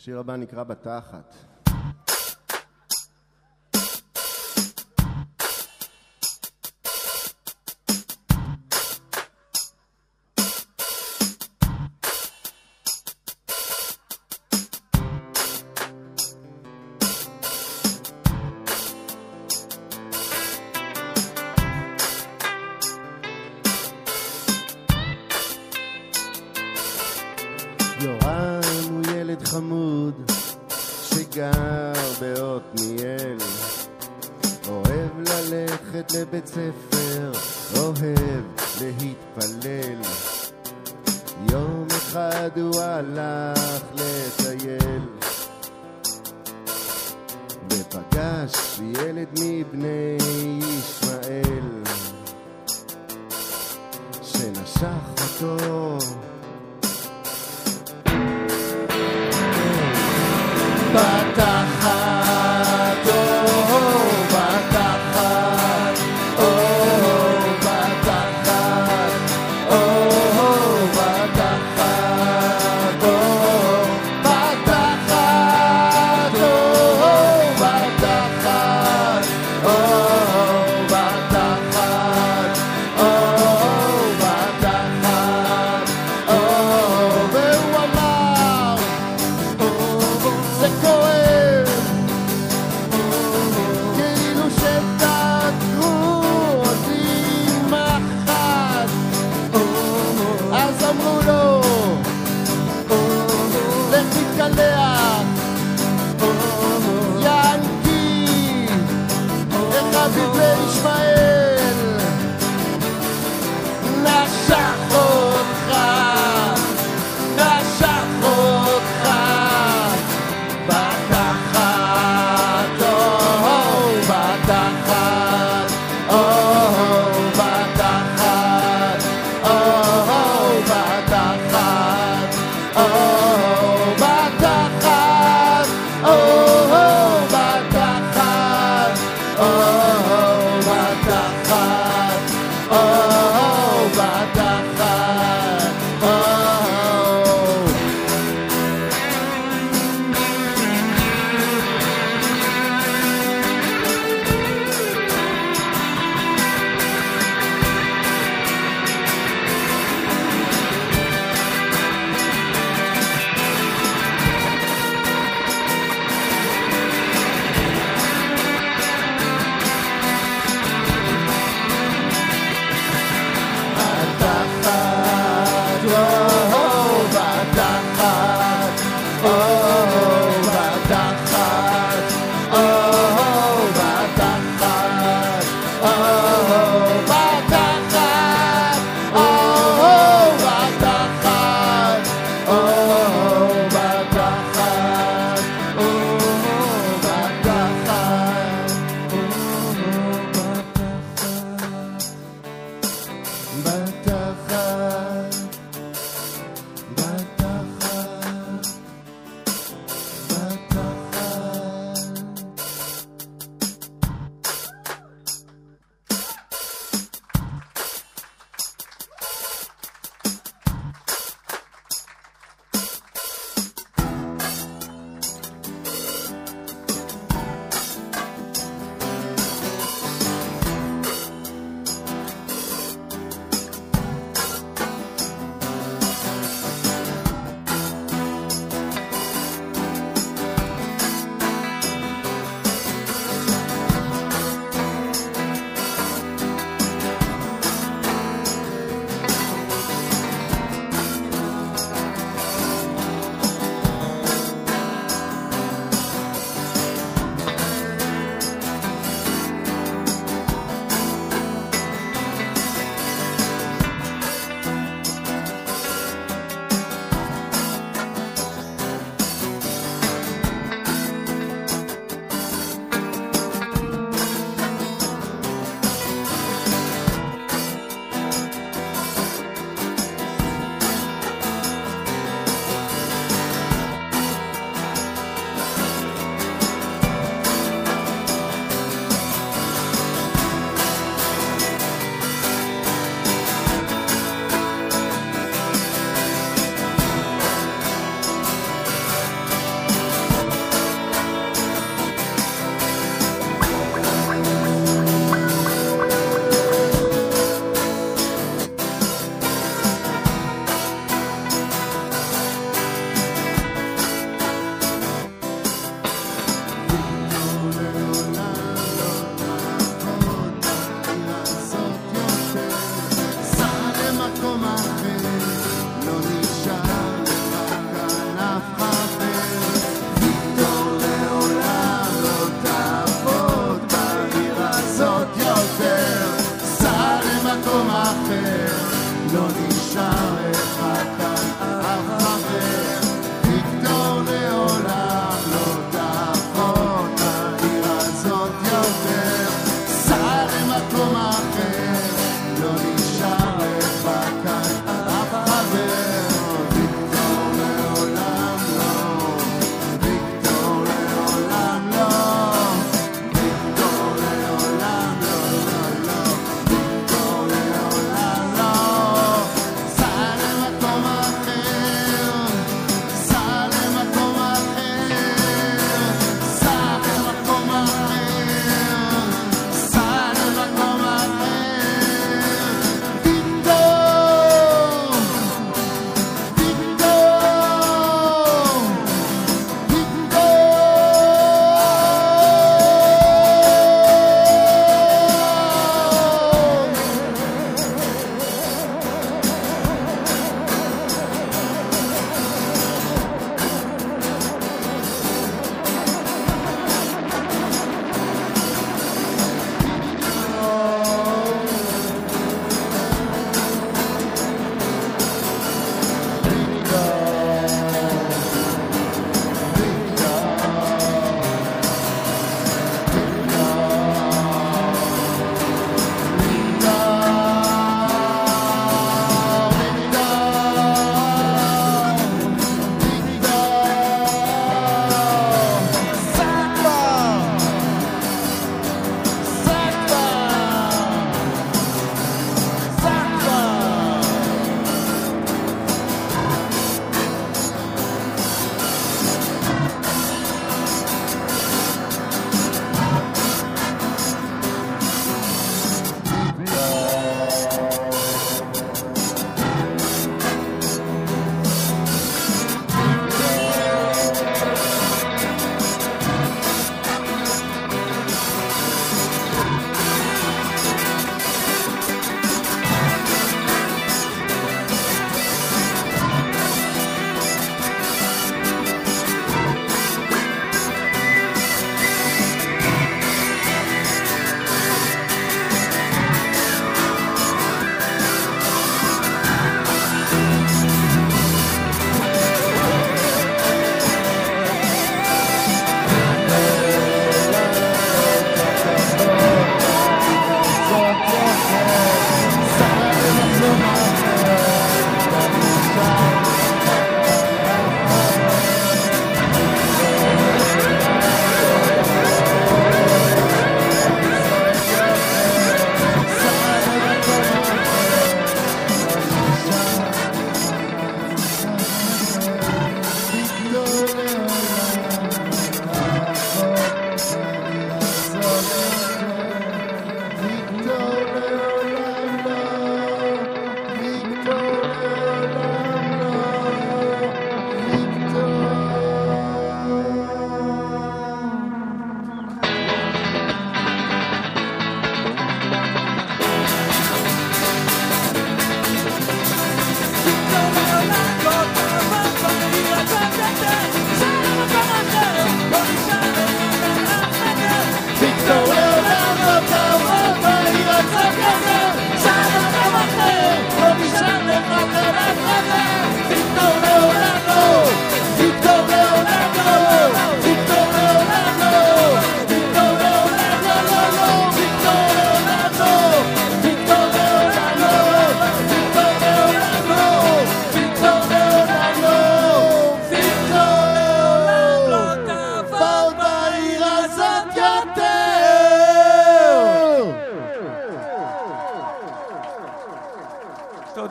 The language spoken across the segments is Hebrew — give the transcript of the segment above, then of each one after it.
השיר הבא נקרא "בתחת". בבית ספר אוהב להתפלל. יום אחד הוא הלך לטייל. ופגש ילד מבני ישמעאל שנשך אותו. But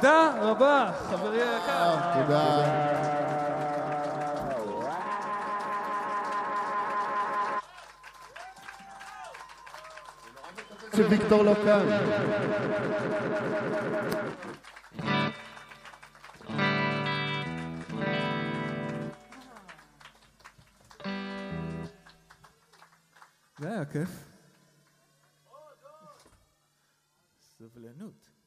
תודה רבה, חברי היקר. תודה. שוויקטור לא כאן. זה היה כיף. סבלנות.